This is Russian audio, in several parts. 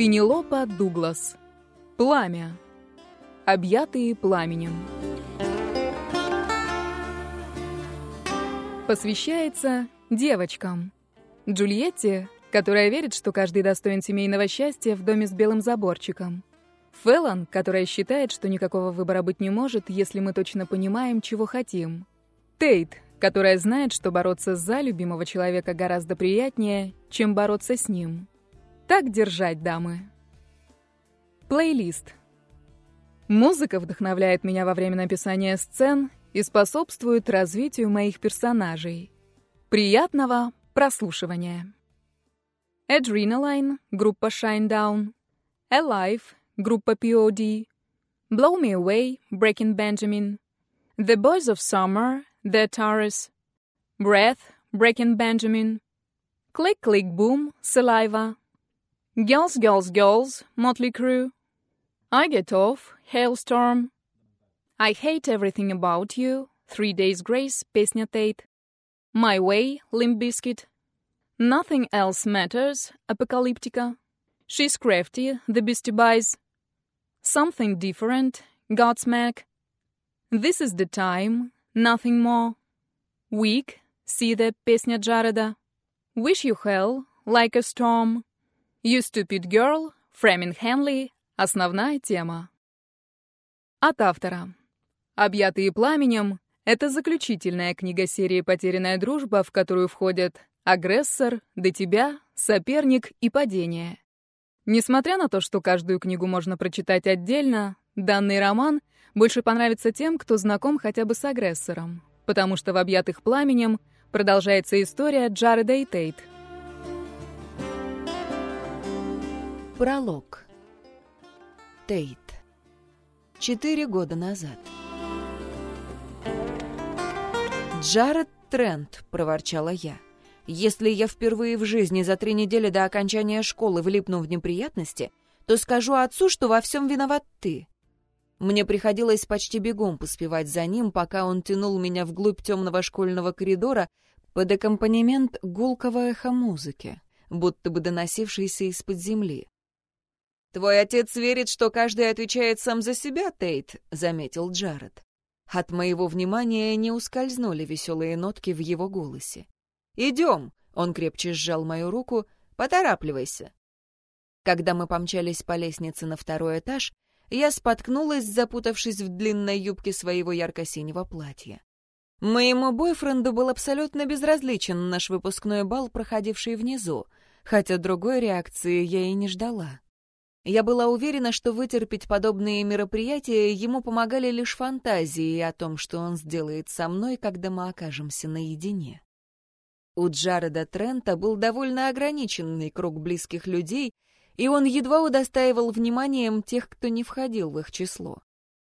Пенелопа Дуглас. Пламя. Объятые пламенем. Посвящается девочкам. Джульетте, которая верит, что каждый достоин семейного счастья в доме с белым заборчиком. Феллон, которая считает, что никакого выбора быть не может, если мы точно понимаем, чего хотим. Тейт, которая знает, что бороться за любимого человека гораздо приятнее, чем бороться с ним. Так держать, дамы. Плейлист. Музыка вдохновляет меня во время написания сцен и способствует развитию моих персонажей. Приятного прослушивания. Adrenaline, группа Shinedown. Alive, группа POD. Blow Me Away, Breaking Benjamin. The Boys of Summer, The Taurus. Breath, Breaking Benjamin. Click Click Boom, Saliva. Girls, Girls, Girls, Motley Crue. I Get Off, Hailstorm. I Hate Everything About You, Three Days Grace, песня Tate. My Way, Limp Bizkit. Nothing Else Matters, Apocalyptica. She's Crafty, The Beastie Boys. Something Different, Godsmack. This is the Time, Nothing More. Weak, See the песня Джареда. Wish You Hell, Like a Storm. You Stupid Girl, Фремин Хенли, основная тема. От автора. «Объятые пламенем» — это заключительная книга серии «Потерянная дружба», в которую входят «Агрессор», «До тебя», «Соперник» и «Падение». Несмотря на то, что каждую книгу можно прочитать отдельно, данный роман больше понравится тем, кто знаком хотя бы с агрессором, потому что в «Объятых пламенем» продолжается история Джареда и Тейт. Пролог. Тейт. Четыре года назад. «Джаред Трент», — проворчала я. «Если я впервые в жизни за три недели до окончания школы влипну в неприятности, то скажу отцу, что во всем виноват ты». Мне приходилось почти бегом поспевать за ним, пока он тянул меня вглубь темного школьного коридора под аккомпанемент гулкого эха музыки, будто бы доносившейся из-под земли. «Твой отец верит, что каждый отвечает сам за себя, Тейт», — заметил Джаред. От моего внимания не ускользнули веселые нотки в его голосе. «Идем», — он крепче сжал мою руку, — «поторапливайся». Когда мы помчались по лестнице на второй этаж, я споткнулась, запутавшись в длинной юбке своего ярко-синего платья. Моему бойфренду был абсолютно безразличен наш выпускной бал, проходивший внизу, хотя другой реакции я и не ждала. Я была уверена, что вытерпеть подобные мероприятия ему помогали лишь фантазии о том, что он сделает со мной, когда мы окажемся наедине. У Джареда Трента был довольно ограниченный круг близких людей, и он едва удостаивал вниманием тех, кто не входил в их число.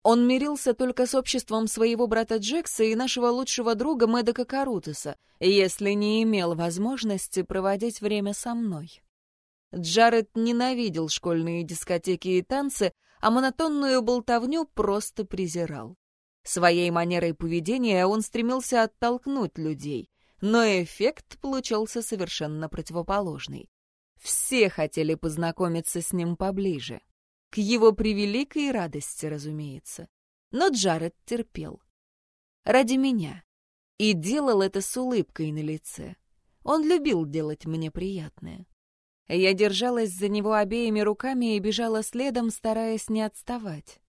Он мирился только с обществом своего брата Джекса и нашего лучшего друга Мэдека Карутеса, если не имел возможности проводить время со мной. Джаред ненавидел школьные дискотеки и танцы, а монотонную болтовню просто презирал. Своей манерой поведения он стремился оттолкнуть людей, но эффект получался совершенно противоположный. Все хотели познакомиться с ним поближе. К его превеликой радости, разумеется. Но Джаред терпел. Ради меня. И делал это с улыбкой на лице. Он любил делать мне приятное. Я держалась за него обеими руками и бежала следом, стараясь не отставать.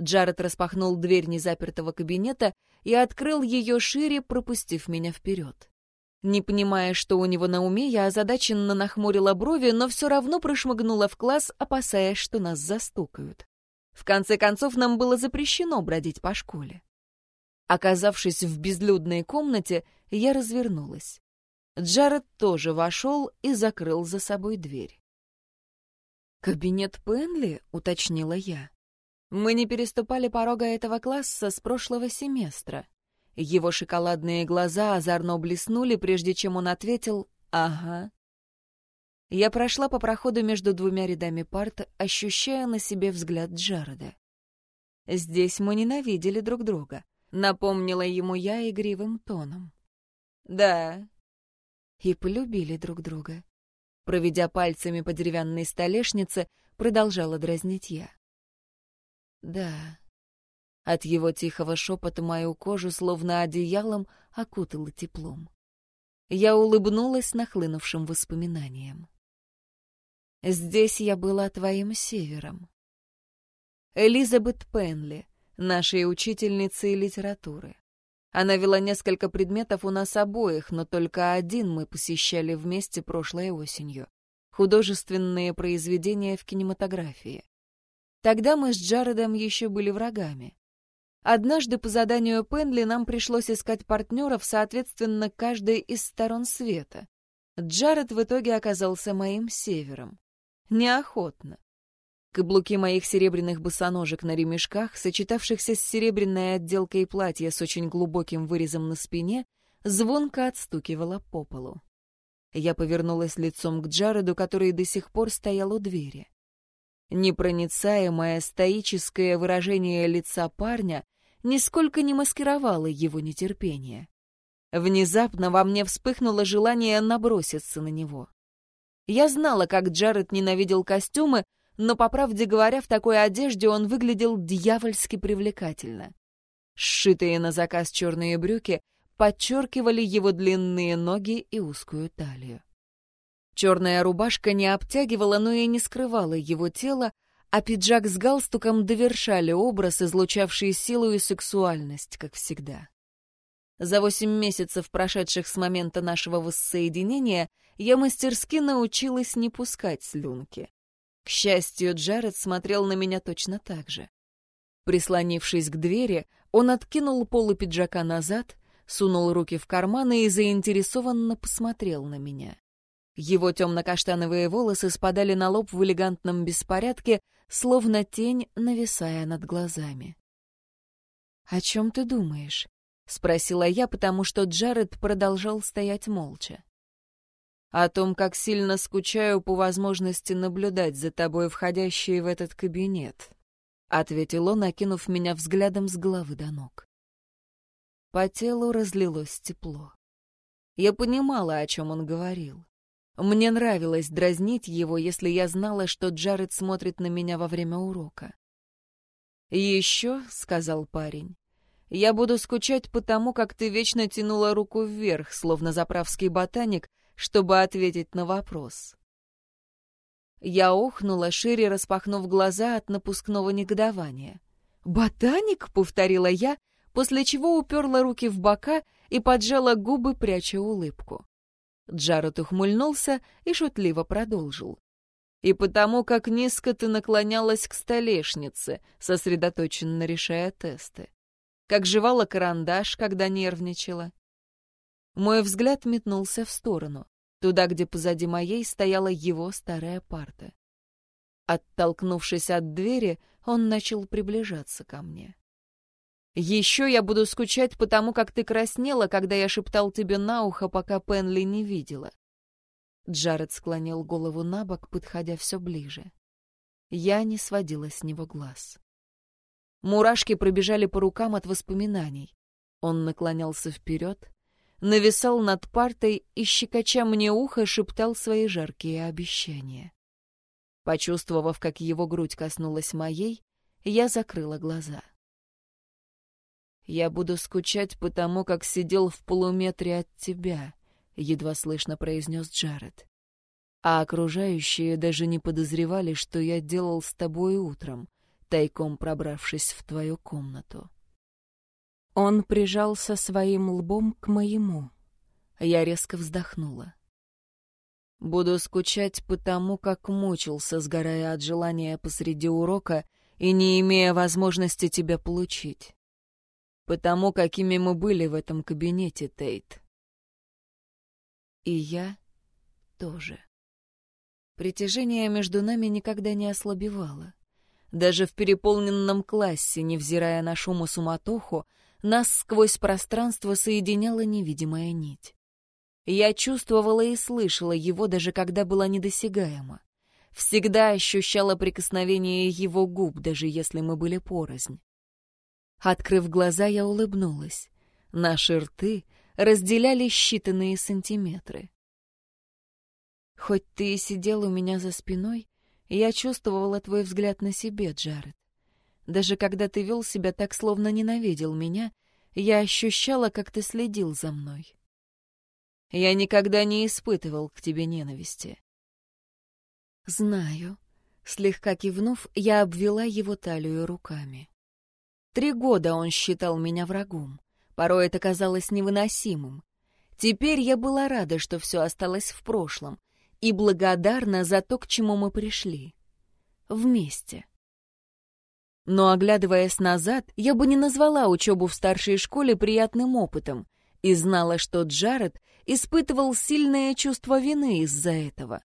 Джаред распахнул дверь незапертого кабинета и открыл ее шире, пропустив меня вперед. Не понимая, что у него на уме, я озадаченно нахмурила брови, но все равно прошмыгнула в класс, опасаясь, что нас застукают. В конце концов, нам было запрещено бродить по школе. Оказавшись в безлюдной комнате, я развернулась. Джаред тоже вошел и закрыл за собой дверь. «Кабинет Пенли?» — уточнила я. Мы не переступали порога этого класса с прошлого семестра. Его шоколадные глаза озорно блеснули, прежде чем он ответил «Ага». Я прошла по проходу между двумя рядами парт, ощущая на себе взгляд Джареда. Здесь мы ненавидели друг друга, напомнила ему я игривым тоном. «Да, и полюбили друг друга. Проведя пальцами по деревянной столешнице, продолжала дразнить я. Да. От его тихого шепота мою кожу словно одеялом окутало теплом. Я улыбнулась нахлынувшим воспоминаниям. Здесь я была твоим севером. Элизабет Пенли, нашей учительницей литературы. Она вела несколько предметов у нас обоих, но только один мы посещали вместе прошлой осенью. Художественные произведения в кинематографии. Тогда мы с Джаредом еще были врагами. Однажды по заданию Пенли нам пришлось искать партнеров, соответственно, каждой из сторон света. Джаред в итоге оказался моим севером. Неохотно. Каблуки моих серебряных босоножек на ремешках, сочетавшихся с серебряной отделкой платья с очень глубоким вырезом на спине, звонко отстукивала по полу. Я повернулась лицом к Джареду, который до сих пор стоял у двери. Непроницаемое стоическое выражение лица парня нисколько не маскировало его нетерпение. Внезапно во мне вспыхнуло желание наброситься на него. Я знала, как Джаред ненавидел костюмы, но, по правде говоря, в такой одежде он выглядел дьявольски привлекательно. Сшитые на заказ черные брюки подчеркивали его длинные ноги и узкую талию. Черная рубашка не обтягивала, но и не скрывала его тело, а пиджак с галстуком довершали образ, излучавший силу и сексуальность, как всегда. За восемь месяцев, прошедших с момента нашего воссоединения, я мастерски научилась не пускать слюнки. К счастью, Джаред смотрел на меня точно так же. Прислонившись к двери, он откинул полы пиджака назад, сунул руки в карманы и заинтересованно посмотрел на меня. Его темно-каштановые волосы спадали на лоб в элегантном беспорядке, словно тень, нависая над глазами. «О чем ты думаешь?» — спросила я, потому что Джаред продолжал стоять молча о том, как сильно скучаю по возможности наблюдать за тобой, входящей в этот кабинет», — ответил он, окинув меня взглядом с головы до ног. По телу разлилось тепло. Я понимала, о чем он говорил. Мне нравилось дразнить его, если я знала, что Джаред смотрит на меня во время урока. «Еще», — сказал парень, — «я буду скучать по тому, как ты вечно тянула руку вверх, словно заправский ботаник, чтобы ответить на вопрос. Я охнула, шире распахнув глаза от напускного негодования. «Ботаник?» — повторила я, после чего уперла руки в бока и поджала губы, пряча улыбку. Джаред ухмыльнулся и шутливо продолжил. «И потому, как низко ты наклонялась к столешнице, сосредоточенно решая тесты. Как жевала карандаш, когда нервничала. Мой взгляд метнулся в сторону, туда, где позади моей стояла его старая парта. Оттолкнувшись от двери, он начал приближаться ко мне. «Еще я буду скучать потому, как ты краснела, когда я шептал тебе на ухо, пока Пенли не видела». Джаред склонил голову на бок, подходя все ближе. Я не сводила с него глаз. Мурашки пробежали по рукам от воспоминаний. Он наклонялся вперед, нависал над партой и, щекоча мне ухо, шептал свои жаркие обещания. Почувствовав, как его грудь коснулась моей, я закрыла глаза. «Я буду скучать по тому, как сидел в полуметре от тебя», — едва слышно произнес Джаред. «А окружающие даже не подозревали, что я делал с тобой утром, тайком пробравшись в твою комнату». Он прижался своим лбом к моему. Я резко вздохнула. Буду скучать по тому, как мучился, сгорая от желания посреди урока и не имея возможности тебя получить. Потому, какими мы были в этом кабинете, Тейт. И я тоже. Притяжение между нами никогда не ослабевало. Даже в переполненном классе, невзирая на шум и суматоху, нас сквозь пространство соединяла невидимая нить. Я чувствовала и слышала его, даже когда была недосягаема. Всегда ощущала прикосновение его губ, даже если мы были порознь. Открыв глаза, я улыбнулась. Наши рты разделяли считанные сантиметры. Хоть ты и сидел у меня за спиной, я чувствовала твой взгляд на себе, Джаред. Даже когда ты вел себя так, словно ненавидел меня, я ощущала, как ты следил за мной. Я никогда не испытывал к тебе ненависти. Знаю. Слегка кивнув, я обвела его талию руками. Три года он считал меня врагом. Порой это казалось невыносимым. Теперь я была рада, что все осталось в прошлом, и благодарна за то, к чему мы пришли. Вместе. Но, оглядываясь назад, я бы не назвала учебу в старшей школе приятным опытом и знала, что Джаред испытывал сильное чувство вины из-за этого.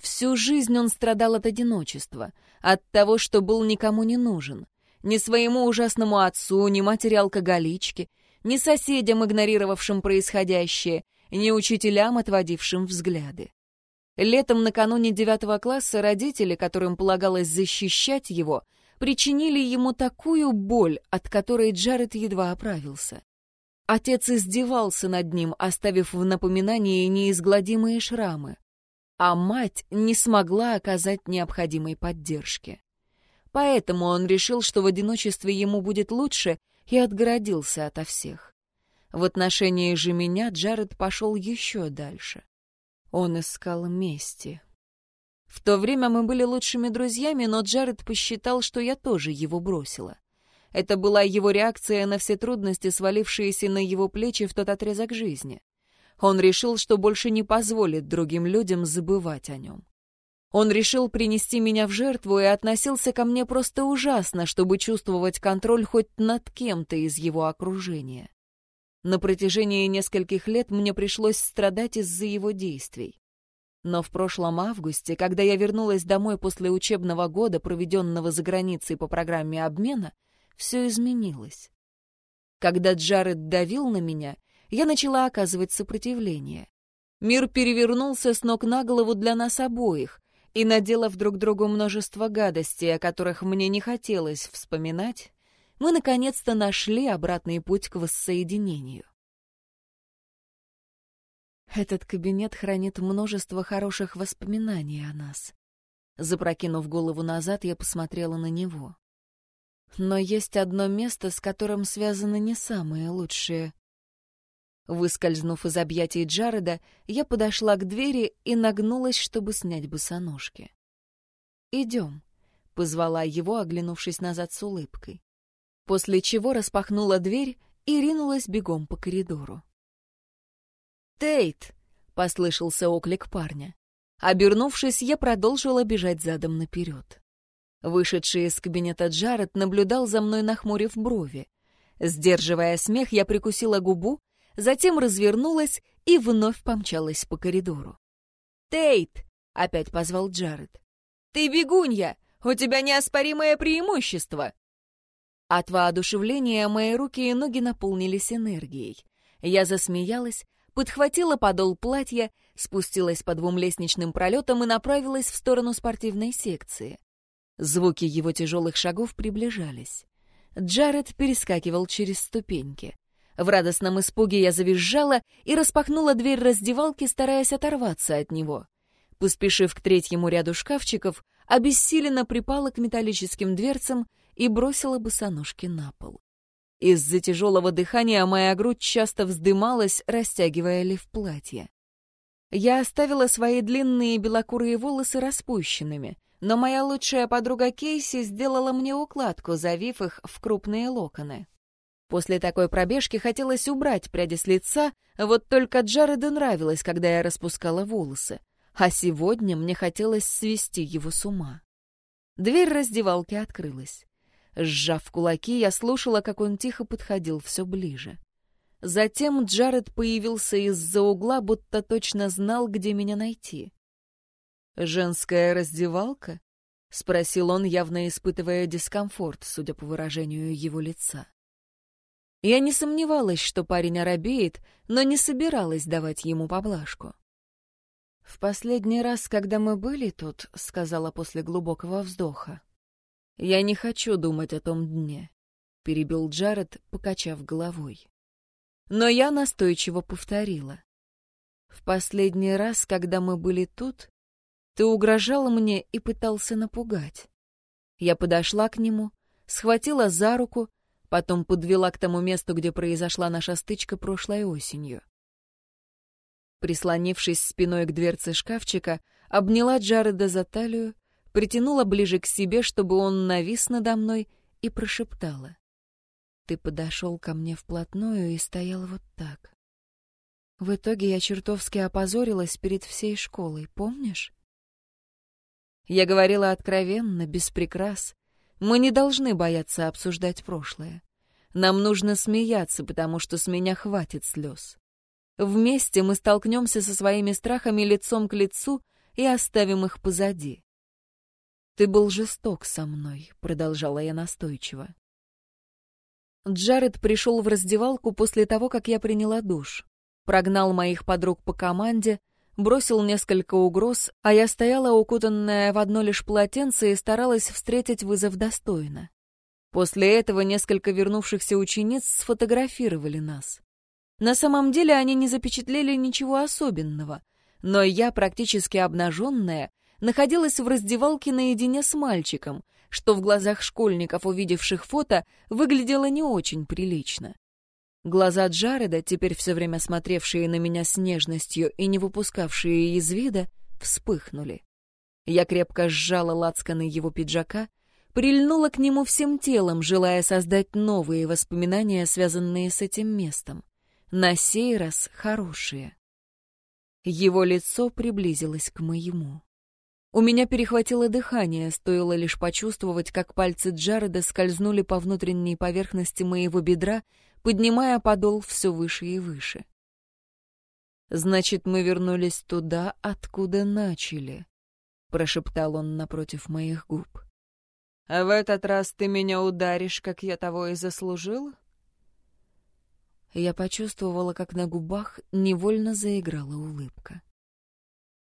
Всю жизнь он страдал от одиночества, от того, что был никому не нужен. Ни своему ужасному отцу, ни матери-алкоголичке, ни соседям, игнорировавшим происходящее, ни учителям, отводившим взгляды. Летом накануне девятого класса родители, которым полагалось защищать его, причинили ему такую боль, от которой Джаред едва оправился. Отец издевался над ним, оставив в напоминании неизгладимые шрамы. А мать не смогла оказать необходимой поддержки. Поэтому он решил, что в одиночестве ему будет лучше, и отгородился ото всех. В отношении же меня Джаред пошел еще дальше. Он искал мести. В то время мы были лучшими друзьями, но Джаред посчитал, что я тоже его бросила. Это была его реакция на все трудности, свалившиеся на его плечи в тот отрезок жизни. Он решил, что больше не позволит другим людям забывать о нем. Он решил принести меня в жертву и относился ко мне просто ужасно, чтобы чувствовать контроль хоть над кем-то из его окружения. На протяжении нескольких лет мне пришлось страдать из-за его действий. Но в прошлом августе, когда я вернулась домой после учебного года, проведенного за границей по программе обмена, все изменилось. Когда Джаред давил на меня, я начала оказывать сопротивление. Мир перевернулся с ног на голову для нас обоих, и, наделав друг другу множество гадостей, о которых мне не хотелось вспоминать, мы наконец-то нашли обратный путь к воссоединению. Этот кабинет хранит множество хороших воспоминаний о нас. Запрокинув голову назад, я посмотрела на него. Но есть одно место, с которым связаны не самые лучшие. Выскользнув из объятий Джареда, я подошла к двери и нагнулась, чтобы снять босоножки. «Идем», — позвала его, оглянувшись назад с улыбкой. После чего распахнула дверь и ринулась бегом по коридору. «Тейт!» — послышался оклик парня. Обернувшись, я продолжила бежать задом наперед. Вышедший из кабинета Джаред наблюдал за мной, нахмурив брови. Сдерживая смех, я прикусила губу, затем развернулась и вновь помчалась по коридору. «Тейт!» — опять позвал Джаред. «Ты бегунья! У тебя неоспоримое преимущество!» От воодушевления мои руки и ноги наполнились энергией. Я засмеялась, подхватила подол платья, спустилась по двум лестничным пролетам и направилась в сторону спортивной секции. Звуки его тяжелых шагов приближались. Джаред перескакивал через ступеньки. В радостном испуге я завизжала и распахнула дверь раздевалки, стараясь оторваться от него. Поспешив к третьему ряду шкафчиков, обессиленно припала к металлическим дверцам и бросила босоножки на пол. Из-за тяжелого дыхания моя грудь часто вздымалась, растягивая лиф платья. Я оставила свои длинные белокурые волосы распущенными, но моя лучшая подруга Кейси сделала мне укладку, завив их в крупные локоны. После такой пробежки хотелось убрать пряди с лица, вот только Джареду нравилось, когда я распускала волосы, а сегодня мне хотелось свести его с ума. Дверь раздевалки открылась. Сжав кулаки, я слушала, как он тихо подходил все ближе. Затем Джаред появился из-за угла, будто точно знал, где меня найти. «Женская раздевалка?» — спросил он, явно испытывая дискомфорт, судя по выражению его лица. Я не сомневалась, что парень оробеет, но не собиралась давать ему поблажку. «В последний раз, когда мы были тут», — сказала после глубокого вздоха, «Я не хочу думать о том дне», — перебил Джаред, покачав головой. Но я настойчиво повторила. В последний раз, когда мы были тут, ты угрожал мне и пытался напугать. Я подошла к нему, схватила за руку, потом подвела к тому месту, где произошла наша стычка прошлой осенью. Прислонившись спиной к дверце шкафчика, обняла Джареда за талию, притянула ближе к себе, чтобы он навис надо мной, и прошептала. Ты подошел ко мне вплотную и стоял вот так. В итоге я чертовски опозорилась перед всей школой, помнишь? Я говорила откровенно, без прикрас. Мы не должны бояться обсуждать прошлое. Нам нужно смеяться, потому что с меня хватит слез. Вместе мы столкнемся со своими страхами лицом к лицу и оставим их позади. «Ты был жесток со мной», — продолжала я настойчиво. Джаред пришел в раздевалку после того, как я приняла душ. Прогнал моих подруг по команде, бросил несколько угроз, а я стояла укутанная в одно лишь полотенце и старалась встретить вызов достойно. После этого несколько вернувшихся учениц сфотографировали нас. На самом деле они не запечатлели ничего особенного, но я, практически обнаженная, находилась в раздевалке наедине с мальчиком, что в глазах школьников, увидевших фото, выглядело не очень прилично. Глаза Джареда, теперь все время смотревшие на меня с нежностью и не выпускавшие из вида, вспыхнули. Я крепко сжала лацканы его пиджака, прильнула к нему всем телом, желая создать новые воспоминания, связанные с этим местом на сей раз хорошие. Его лицо приблизилось к моему. У меня перехватило дыхание, стоило лишь почувствовать, как пальцы Джареда скользнули по внутренней поверхности моего бедра, поднимая подол все выше и выше. «Значит, мы вернулись туда, откуда начали», — прошептал он напротив моих губ. «А в этот раз ты меня ударишь, как я того и заслужил?» Я почувствовала, как на губах невольно заиграла улыбка.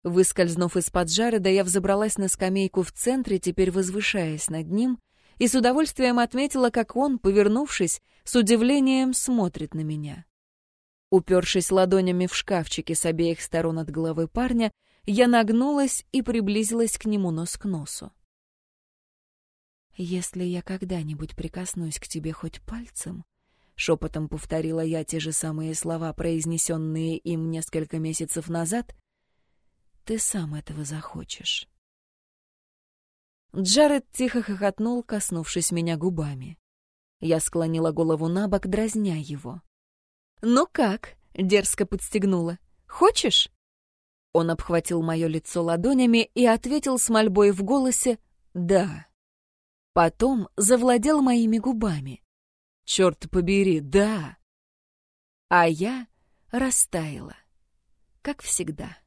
Выскользнув из-под Джареда, я взобралась на скамейку в центре, теперь возвышаясь над ним, и с удовольствием отметила, как он, повернувшись, с удивлением смотрит на меня. Упершись ладонями в шкафчике с обеих сторон от головы парня, я нагнулась и приблизилась к нему нос к носу. «Если я когда-нибудь прикоснусь к тебе хоть пальцем, Шепотом повторила я те же самые слова, произнесенные им несколько месяцев назад. «Ты сам этого захочешь». Джаред тихо хохотнул, коснувшись меня губами. Я склонила голову на бок, дразня его. «Ну как?» — дерзко подстегнула. «Хочешь?» Он обхватил мое лицо ладонями и ответил с мольбой в голосе «да». Потом завладел моими губами. Черт побери, да. А я растаяла, как всегда.